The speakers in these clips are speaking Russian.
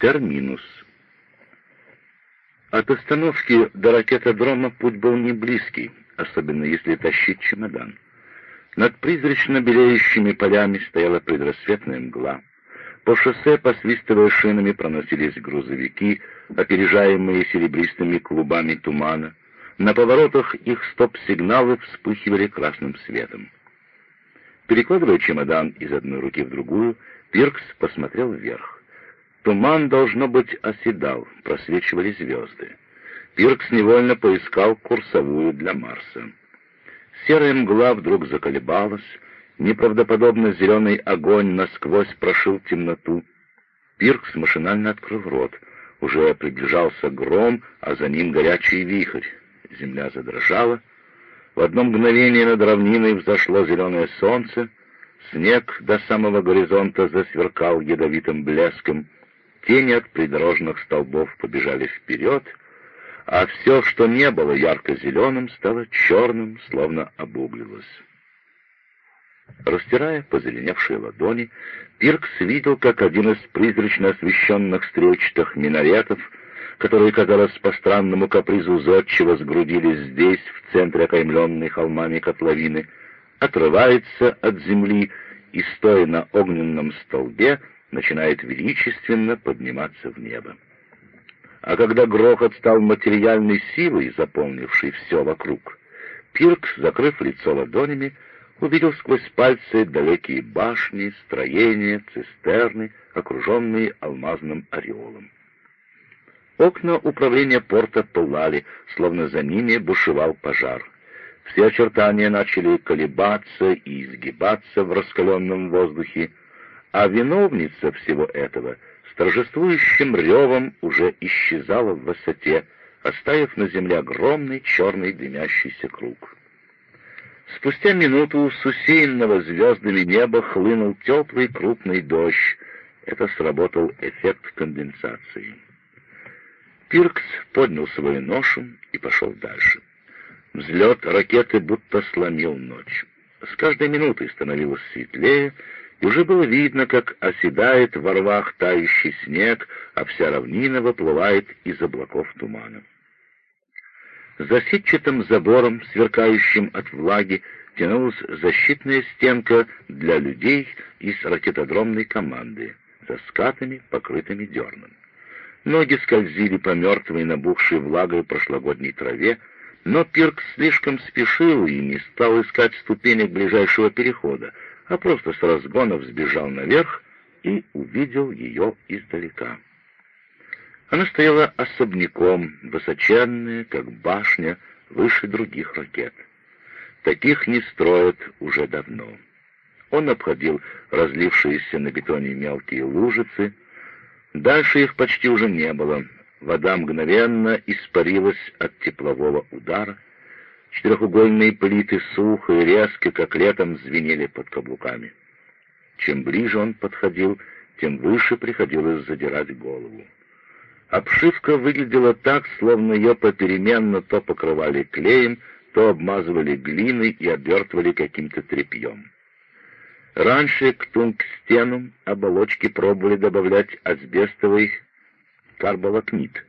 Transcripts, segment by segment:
Терминус. От остановки до ракетодрома путь был не близкий, особенно если тащить чемодан. Над призрачно белеющими полями стояла предрассветная мгла. По шоссе, посвистывая шинами, проносились грузовики, опережаемые серебристыми клубами тумана. На поворотах их стоп-сигналы вспыхивали красным светом. Перекладывая чемодан из одной руки в другую, Пиркс посмотрел вверх. Туман, должно быть, оседал, просвечивали звезды. Пиркс невольно поискал курсовую для Марса. Серая мгла вдруг заколебалась, неправдоподобно зеленый огонь насквозь прошил темноту. Пиркс машинально открыл рот. Уже приближался гром, а за ним горячий вихрь. Земля задрожала. В одно мгновение над равниной взошло зеленое солнце, снег до самого горизонта засверкал ядовитым блеском, тени от придорожных столбов побежали вперед — а все, что не было ярко-зеленым, стало черным, словно обуглилось. Растирая позеленевшие ладони, Пиркс видел, как один из призрачно освещенных стрельчатых минаретов, которые, казалось, по странному капризу зодчего сгрудились здесь, в центре окаймленной холмами котловины, отрывается от земли и, стоя на огненном столбе, начинает величественно подниматься в небо. А когда грохот стал материальной силой, заполнившей все вокруг, Пиркс, закрыв лицо ладонями, увидел сквозь пальцы далекие башни, строения, цистерны, окруженные алмазным ореолом. Окна управления порта пылали, словно за ними бушевал пожар. Все очертания начали колебаться и изгибаться в раскаленном воздухе, а виновница всего этого — торжествующим ревом уже исчезала в высоте, оставив на земле огромный черный дымящийся круг. Спустя минуту с усеянного звездами неба хлынул теплый крупный дождь. Это сработал эффект конденсации. Пиркс поднял свою ношу и пошел дальше. Взлет ракеты будто сломил ночь. С каждой минутой становилось светлее, уже было видно, как оседает во рвах тающий снег, а вся равнина выплывает из облаков тумана. За сетчатым забором, сверкающим от влаги, тянулась защитная стенка для людей из ракетодромной команды, со скатами, покрытыми дерном. Ноги скользили по мертвой, набухшей влагой прошлогодней траве, но Пирк слишком спешил и не стал искать ступенек ближайшего перехода, а просто с разгона взбежал наверх и увидел ее издалека. Она стояла особняком, высоченная, как башня, выше других ракет. Таких не строят уже давно. Он обходил разлившиеся на бетоне мелкие лужицы. Дальше их почти уже не было. Вода мгновенно испарилась от теплового удара, Четырехугольные плиты сухо и резко, как летом, звенели под каблуками. Чем ближе он подходил, тем выше приходилось задирать голову. Обшивка выглядела так, словно ее попеременно то покрывали клеем, то обмазывали глиной и обертывали каким-то тряпьем. Раньше к тунгстену оболочки пробовали добавлять асбестовый карболокнит,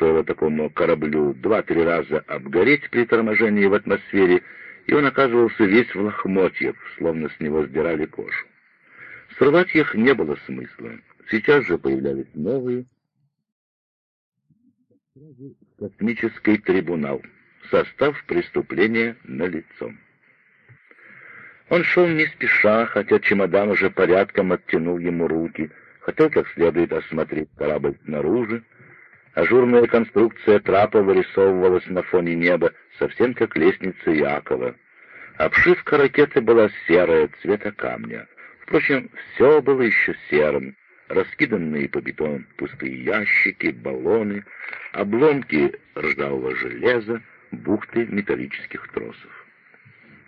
Стоило такому кораблю два-три раза обгореть при торможении в атмосфере, и он оказывался весь в лохмотьях, словно с него сдирали кожу. Срывать их не было смысла. Сейчас же появлялись новые. Космический трибунал. Состав преступления на лицо. Он шел не спеша, хотя чемодан уже порядком оттянул ему руки, хотел как следует осмотреть корабль снаружи, Ажурная конструкция трапа вырисовывалась на фоне неба, совсем как лестница Якова. Обшивка ракеты была серая, цвета камня. Впрочем, все было еще серым. Раскиданные по бетону пустые ящики, баллоны, обломки ржавого железа, бухты металлических тросов.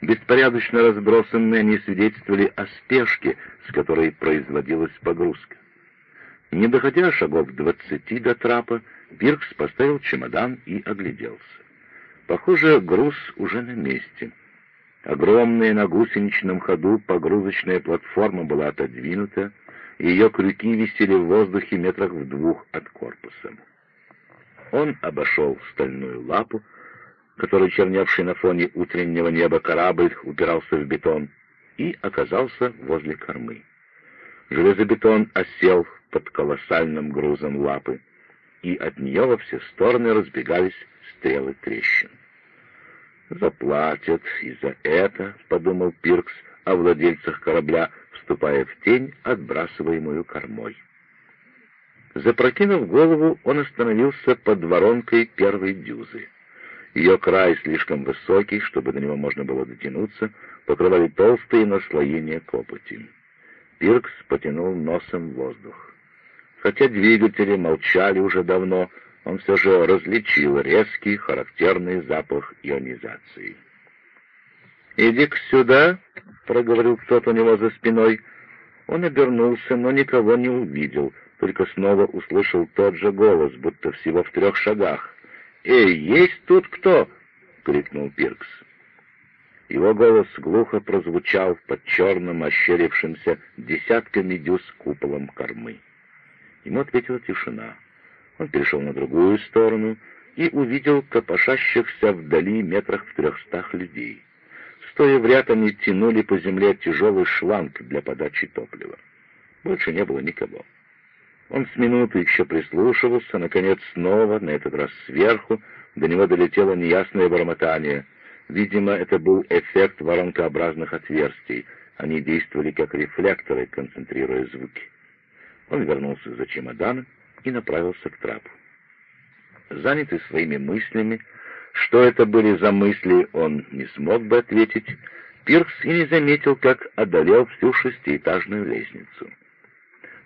Беспорядочно разбросанные они свидетельствовали о спешке, с которой производилась погрузка. Не доходя шагов двадцати до трапа, Биркс поставил чемодан и огляделся. Похоже, груз уже на месте. Огромная на гусеничном ходу погрузочная платформа была отодвинута, и ее крюки висели в воздухе метрах в двух от корпуса. Он обошел стальную лапу, который, черневший на фоне утреннего неба корабль, упирался в бетон, и оказался возле кормы. Железобетон осел под колоссальным грузом лапы, и от нее во все стороны разбегались стрелы трещин. «Заплатят и за это», — подумал Пиркс о владельцах корабля, вступая в тень, отбрасываемую кормой. Запрокинув голову, он остановился под воронкой первой дюзы. Ее край слишком высокий, чтобы до него можно было дотянуться, покрывали толстые наслоения копоти. Пиркс потянул носом воздух. Хотя двигатели молчали уже давно, он все же различил резкий, характерный запах ионизации. «Иди-ка сюда», — проговорил кто-то у него за спиной. Он обернулся, но никого не увидел, только снова услышал тот же голос, будто всего в трех шагах. «Эй, есть тут кто?» — крикнул Пиркс. Его голос глухо прозвучал под черным, ощерившимся десятками дюз куполом кормы. Ему ответила тишина. Он перешел на другую сторону и увидел копошащихся вдали метрах в трехстах людей. Стоя в ряд, они тянули по земле тяжелый шланг для подачи топлива. Больше не было никого. Он с минуты еще прислушивался, наконец снова, на этот раз сверху, до него долетело неясное бормотание. Видимо, это был эффект воронкообразных отверстий. Они действовали как рефлекторы, концентрируя звуки. Он вернулся за чемоданом и направился к трапу. Занятый своими мыслями, что это были за мысли, он не смог бы ответить. Пиркс и не заметил, как одолел всю шестиэтажную лестницу.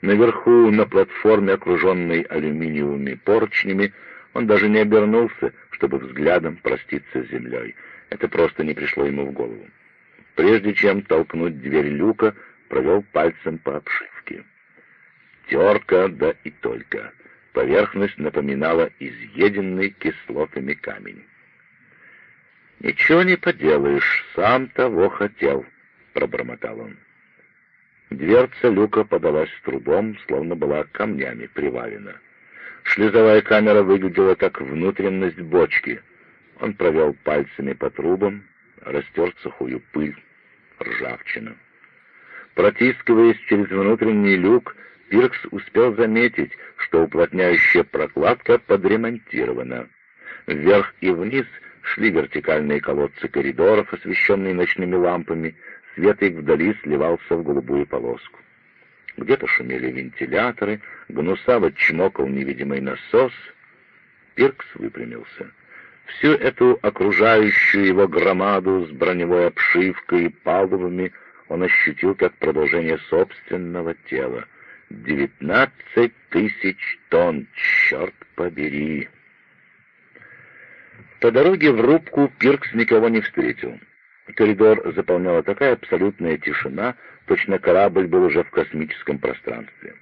Наверху, на платформе, окруженной алюминиевыми поручнями, он даже не обернулся, чтобы взглядом проститься с землей. Это просто не пришло ему в голову. Прежде чем толкнуть дверь люка, провел пальцем по обшивке. Терка, да и только. Поверхность напоминала изъеденный кислотами камень. «Ничего не поделаешь, сам того хотел», — пробормотал он. Дверца люка подалась с трудом, словно была камнями привалена. Шлюзовая камера выглядела как внутренность бочки. Он провел пальцами по трубам, растер сухую пыль, ржавчину. Протискиваясь через внутренний люк, Пиркс успел заметить, что уплотняющая прокладка подремонтирована. Вверх и вниз шли вертикальные колодцы коридоров, освещенные ночными лампами, свет их вдали сливался в голубую полоску. Где-то шумели вентиляторы, гнусаво чмокал невидимый насос. Пиркс выпрямился. Всю эту окружающую его громаду с броневой обшивкой и палубами он ощутил как продолжение собственного тела — Девятнадцать тысяч тонн, черт побери! По дороге в рубку Пиркс никого не встретил. Коридор заполняла такая абсолютная тишина, точно корабль был уже в космическом пространстве.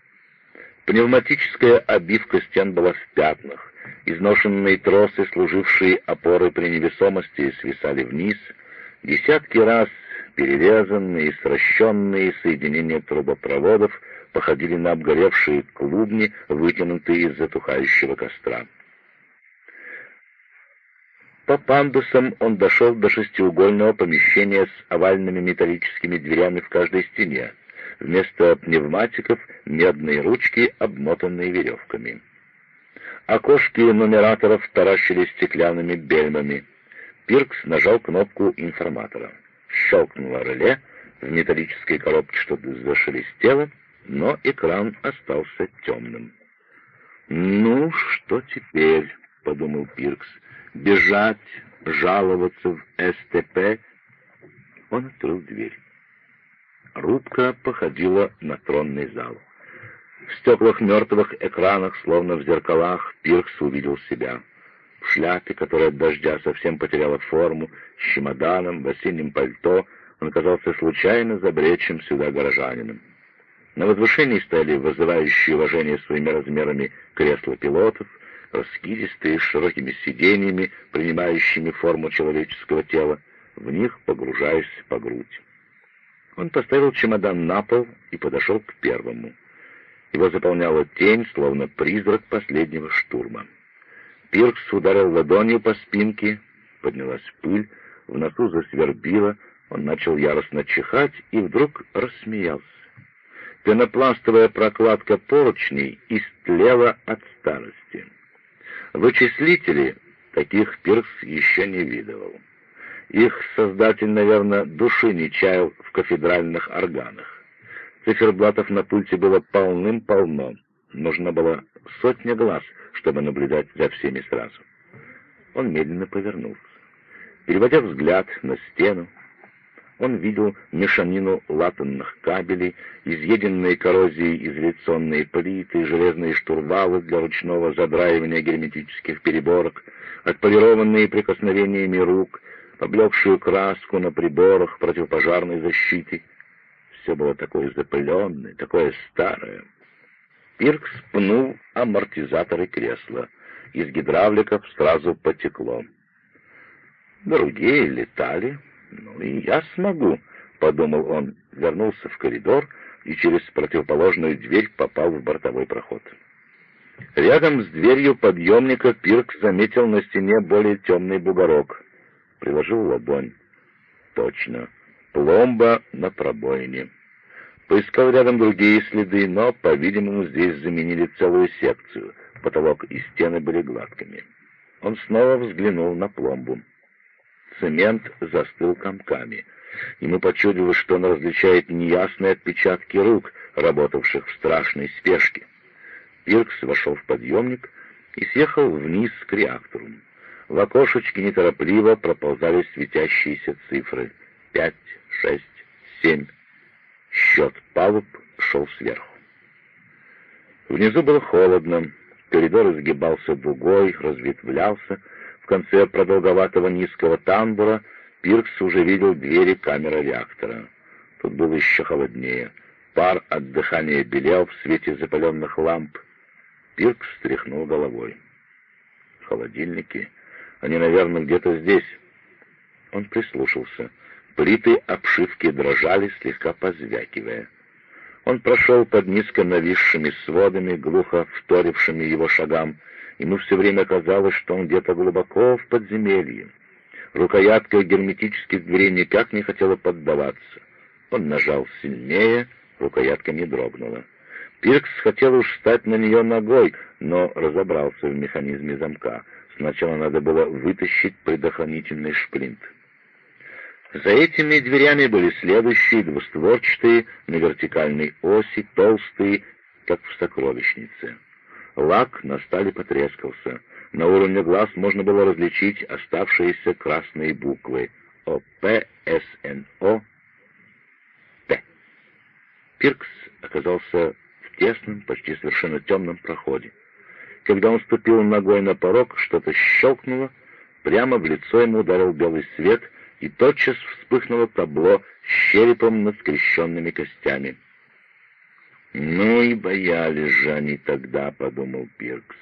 Пневматическая обивка стен была в пятнах, изношенные тросы, служившие опорой при невесомости, свисали вниз, десятки раз перерезанные, сращенные соединения трубопроводов — походили на обгоревшие клубни, вытянутые из затухающего костра. По пандусам он дошел до шестиугольного помещения с овальными металлическими дверями в каждой стене. Вместо пневматиков — медные ручки, обмотанные веревками. Окошки нумераторов таращились стеклянными бельмами. Пиркс нажал кнопку информатора. Щелкнуло реле, в металлической коробке что-то зашелестело — но экран остался темным. «Ну, что теперь?» — подумал Пиркс. «Бежать, жаловаться в СТП?» Он открыл дверь. Рубка походила на тронный зал. В стеклах мертвых экранах, словно в зеркалах, Пиркс увидел себя. В шляпе, которая от дождя совсем потеряла форму, с чемоданом, в осеннем пальто, он казался случайно забредшим сюда горожанином. На возвышении стояли вызывающие уважение своими размерами кресла пилотов, раскидистые, с широкими сиденьями, принимающими форму человеческого тела, в них погружаясь по грудь. Он поставил чемодан на пол и подошел к первому. Его заполняла тень, словно призрак последнего штурма. Пиркс ударил ладонью по спинке, поднялась пыль, в носу засвербило, он начал яростно чихать и вдруг рассмеялся. Пенопластовая прокладка поручней истлела от старости. Вычислители таких Пиркс еще не видывал. Их создатель, наверное, души не чаял в кафедральных органах. Циферблатов на пульте было полным-полно. Нужно было сотня глаз, чтобы наблюдать за всеми сразу. Он медленно повернулся. Переводя взгляд на стену, он видел мешанину латанных кабелей, изъеденные коррозией изоляционные плиты, железные штурвалы для ручного задраивания герметических переборок, отполированные прикосновениями рук, поблекшую краску на приборах противопожарной защиты. Все было такое запыленное, такое старое. Пиркс пнул амортизаторы кресла. Из гидравликов сразу потекло. Другие летали, «Ну и я смогу», — подумал он, вернулся в коридор и через противоположную дверь попал в бортовой проход. Рядом с дверью подъемника Пирк заметил на стене более темный бугорок. Приложил ладонь. Точно. Пломба на пробоине. Поискал рядом другие следы, но, по-видимому, здесь заменили целую секцию. Потолок и стены были гладкими. Он снова взглянул на пломбу. Цемент застыл комками. Ему почудилось, что он различает неясные отпечатки рук, работавших в страшной спешке. Пиркс вошел в подъемник и съехал вниз к реактору. В окошечке неторопливо проползали светящиеся цифры. Пять, шесть, семь. Счет палуб шел сверху. Внизу было холодно, коридор изгибался дугой, разветвлялся, в конце продолговатого низкого тамбура Пиркс уже видел двери камеры реактора. Тут было еще холоднее. Пар от дыхания белел в свете запаленных ламп. Пиркс стряхнул головой. Холодильники. Они, наверное, где-то здесь. Он прислушался. Плиты обшивки дрожали, слегка позвякивая. Он прошел под низко нависшими сводами, глухо вторившими его шагам, Ему все время казалось, что он где-то глубоко в подземелье. Рукоятка герметических дверей никак не хотела поддаваться. Он нажал сильнее, рукоятка не дрогнула. Пиркс хотел уж встать на нее ногой, но разобрался в механизме замка. Сначала надо было вытащить предохранительный шплинт. За этими дверями были следующие двустворчатые на вертикальной оси, толстые, как в сокровищнице. Лак на стали потрескался. На уровне глаз можно было различить оставшиеся красные буквы ОП, СНО, П. Пиркс оказался в тесном, почти совершенно темном проходе. Когда он ступил ногой на порог, что-то щелкнуло, прямо в лицо ему ударил белый свет, и тотчас вспыхнуло табло с черепом над скрещенными костями. «Ну и боялись же они тогда», — подумал Пиркс.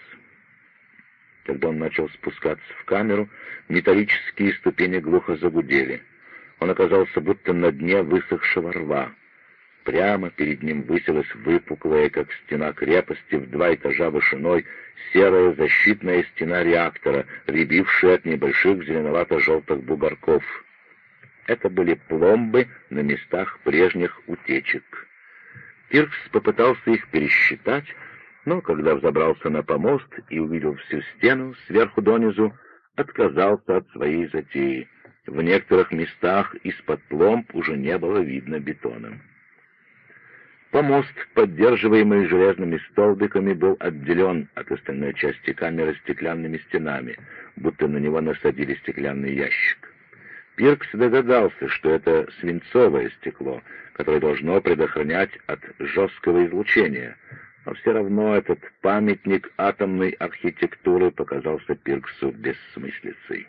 Когда он начал спускаться в камеру, металлические ступени глухо загудели. Он оказался будто на дне высохшего рва. Прямо перед ним высилась выпуклая, как стена крепости, в два этажа вышиной, серая защитная стена реактора, рябившая от небольших зеленовато-желтых бугорков. Это были пломбы на местах прежних утечек. Пиркс попытался их пересчитать, но когда взобрался на помост и увидел всю стену сверху донизу, отказался от своей затеи. В некоторых местах из-под пломб уже не было видно бетона. Помост, поддерживаемый железными столбиками, был отделен от остальной части камеры стеклянными стенами, будто на него насадили стеклянный ящик. Пиркс догадался, что это свинцовое стекло, которое должно предохранять от жесткого излучения, но все равно этот памятник атомной архитектуры показался Пирксу бессмыслицей.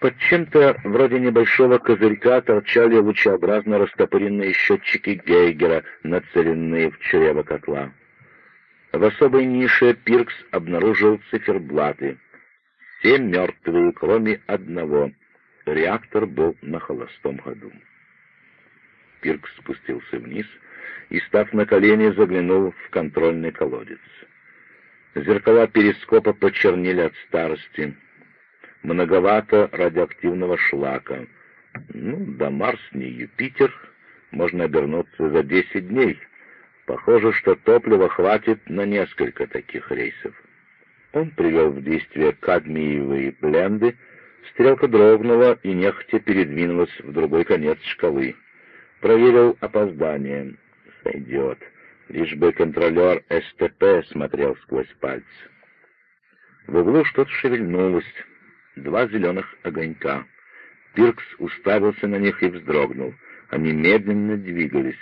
Под чем-то вроде небольшого козырька торчали лучеобразно растопыренные счетчики Гейгера, нацеленные в чрево котла. В особой нише Пиркс обнаружил циферблаты. Все мертвые, кроме одного — Реактор был на холостом ходу. Пирк спустился вниз и, став на колени, заглянул в контрольный колодец. Зеркала перископа почернели от старости. Многовато радиоактивного шлака. Ну, да Марс не Юпитер, можно обернуться за десять дней. Похоже, что топлива хватит на несколько таких рейсов. Он привел в действие кадмиевые бленды, стрелка дрогнула и нехотя передвинулась в другой конец шкалы. Проверил опоздание. Сойдет. Лишь бы контролер СТП смотрел сквозь пальцы. В углу что-то шевельнулось. Два зеленых огонька. Пиркс уставился на них и вздрогнул. Они медленно двигались.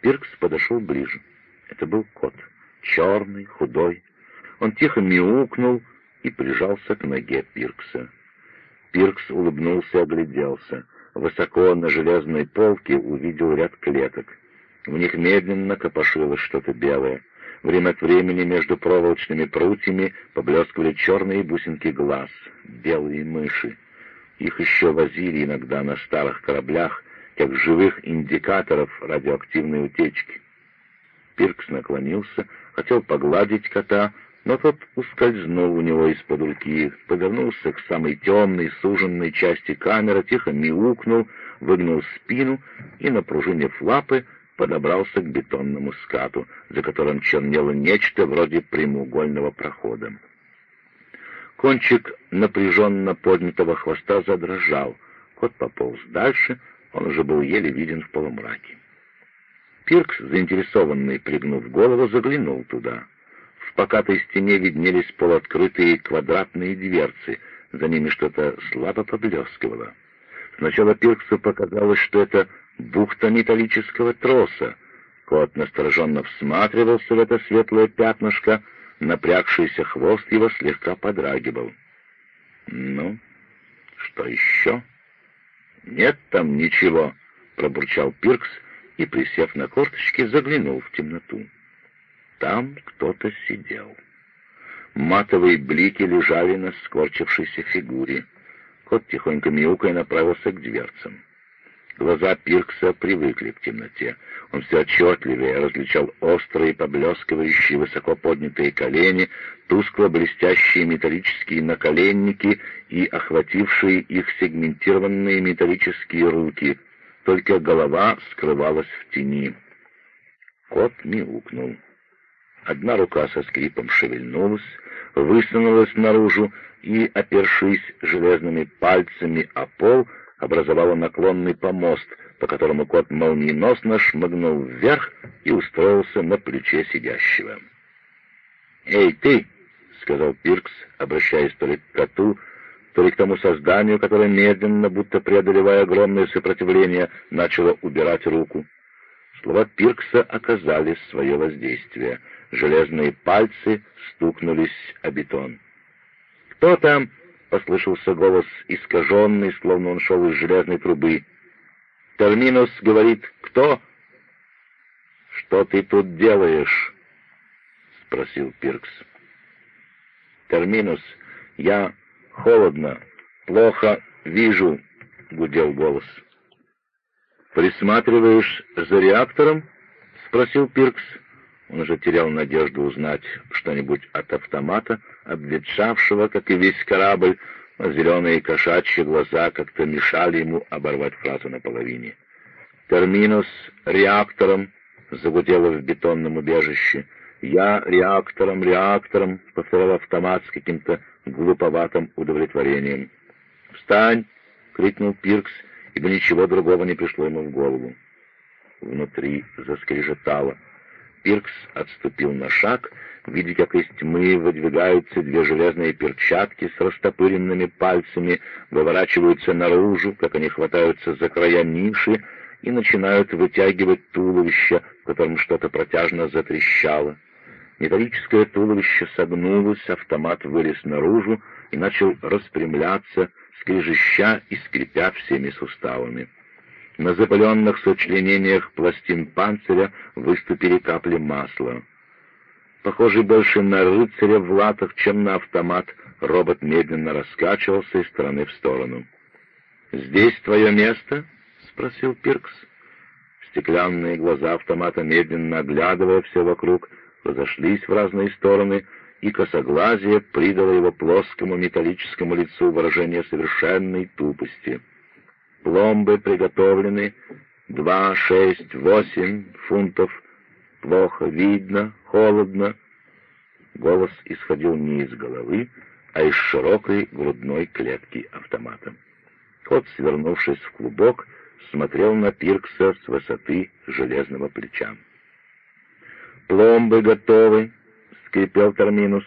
Пиркс подошел ближе. Это был кот. Черный, худой. Он тихо мяукнул и прижался к ноге Пиркса. Пиркс улыбнулся и огляделся. Высоко на железной полке увидел ряд клеток. В них медленно копошилось что-то белое. Время от времени между проволочными прутьями поблескивали черные бусинки глаз, белые мыши. Их еще возили иногда на старых кораблях, как живых индикаторов радиоактивной утечки. Пиркс наклонился, хотел погладить кота, но тот ускользнул у него из-под руки, повернулся к самой темной, суженной части камеры, тихо мяукнул, выгнул спину и на пружине флапы подобрался к бетонному скату, за которым чернело нечто вроде прямоугольного прохода. Кончик напряженно поднятого хвоста задрожал. Кот пополз дальше, он уже был еле виден в полумраке. Пиркс, заинтересованный, пригнув голову, заглянул туда. Покатой стене виднелись полуоткрытые квадратные дверцы, за ними что-то слабо поблескивало. Сначала Пирксу показалось, что это бухта металлического троса. Кот настороженно всматривался в это светлое пятнышко, напрягшийся хвост его слегка подрагивал. «Ну, что еще?» «Нет там ничего», — пробурчал Пиркс и, присев на корточки, заглянул в темноту. Там кто-то сидел. Матовые блики лежали на скорчившейся фигуре. Кот тихонько мяукая направился к дверцам. Глаза Пиркса привыкли к темноте. Он все отчетливее различал острые, поблескивающие, высоко поднятые колени, тускло блестящие металлические наколенники и охватившие их сегментированные металлические руки. Только голова скрывалась в тени. Кот мяукнул. Одна рука со скрипом шевельнулась, высунулась наружу и, опершись железными пальцами о пол, образовала наклонный помост, по которому кот молниеносно шмыгнул вверх и устроился на плече сидящего. «Эй, ты!» — сказал Пиркс, обращаясь то ли к коту, то ли к тому созданию, которое медленно, будто преодолевая огромное сопротивление, начало убирать руку. Слова Пиркса оказали свое воздействие. Железные пальцы стукнулись о бетон. «Кто там?» — послышался голос искаженный, словно он шел из железной трубы. Терминус говорит «Кто?» «Что ты тут делаешь?» — спросил Пиркс. «Терминус, я холодно, плохо вижу», — гудел голос. «Присматриваешь за реактором?» — спросил Пиркс. Он уже терял надежду узнать что-нибудь от автомата, обветшавшего, как и весь корабль, а зеленые кошачьи глаза как-то мешали ему оборвать фразу наполовине. «Терминус реактором», — загудело в бетонном убежище. «Я реактором, реактором», — повторял автомат с каким-то глуповатым удовлетворением. «Встань!» — крикнул Пиркс, ибо ничего другого не пришло ему в голову. Внутри заскрежетало — Пиркс отступил на шаг, видя, как из тьмы выдвигаются две железные перчатки с растопыренными пальцами, выворачиваются наружу, как они хватаются за края ниши и начинают вытягивать туловище, в котором что-то протяжно затрещало. Металлическое туловище согнулось, автомат вылез наружу и начал распрямляться, скрежеща и скрипя всеми суставами. На запаленных сочленениях пластин панциря выступили капли масла. Похожий больше на рыцаря в латах, чем на автомат, робот медленно раскачивался из стороны в сторону. «Здесь твое место?» — спросил Пиркс. Стеклянные глаза автомата, медленно оглядывая все вокруг, разошлись в разные стороны, и косоглазие придало его плоскому металлическому лицу выражение совершенной тупости. Пломбы приготовлены, два, шесть, восемь фунтов. Плохо видно, холодно. Голос исходил не из головы, а из широкой грудной клетки автомата. Кот, свернувшись в клубок, смотрел на Пиркса с высоты железного плеча. «Пломбы готовы», — скрипел Терминус,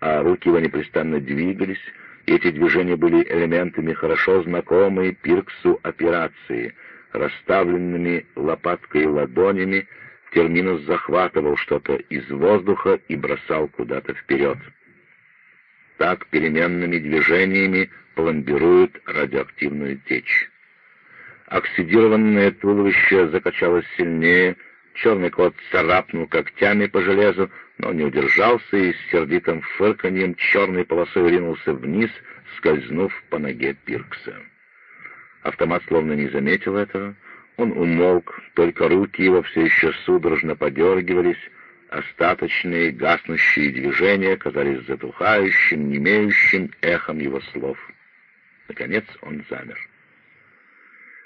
а руки его непрестанно двигались. Эти движения были элементами хорошо знакомой Пирксу операции. Расставленными лопаткой ладонями Терминус захватывал что-то из воздуха и бросал куда-то вперед. Так переменными движениями пломбируют радиоактивную течь. Оксидированное туловище закачалось сильнее, черный кот царапнул когтями по железу, но не удержался и с сердитым фырканьем черной полосой ринулся вниз, скользнув по ноге Пиркса. Автомат словно не заметил этого. Он умолк, только руки его все еще судорожно подергивались, остаточные гаснущие движения казались затухающим, немеющим эхом его слов. Наконец он замер.